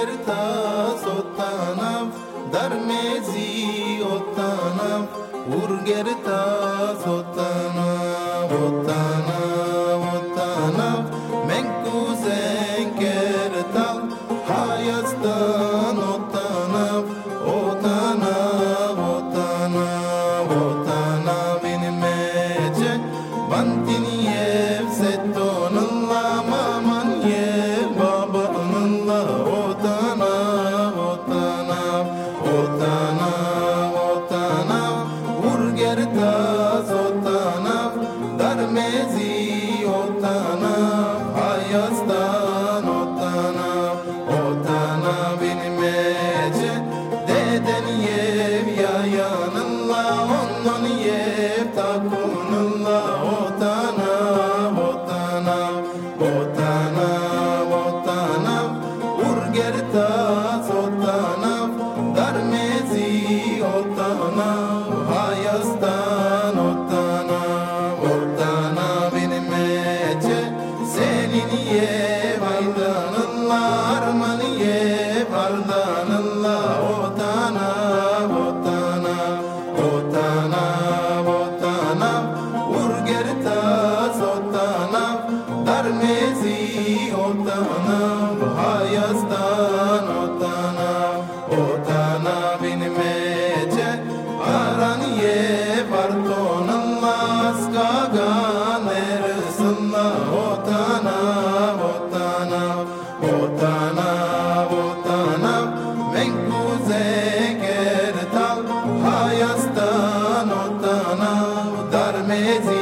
gertas otanam darmezi otanam ur gertas otanam otanam otanam. Urgerta sotana darmezi otana senin yev aydanınla arman yev ardanınla otana otana. Otana otana. Urgerta sotana darmezi otana. Hayastan otana. Otana benim ece aran ye partonunla askagan menkuze kertal hayastan otana darmezi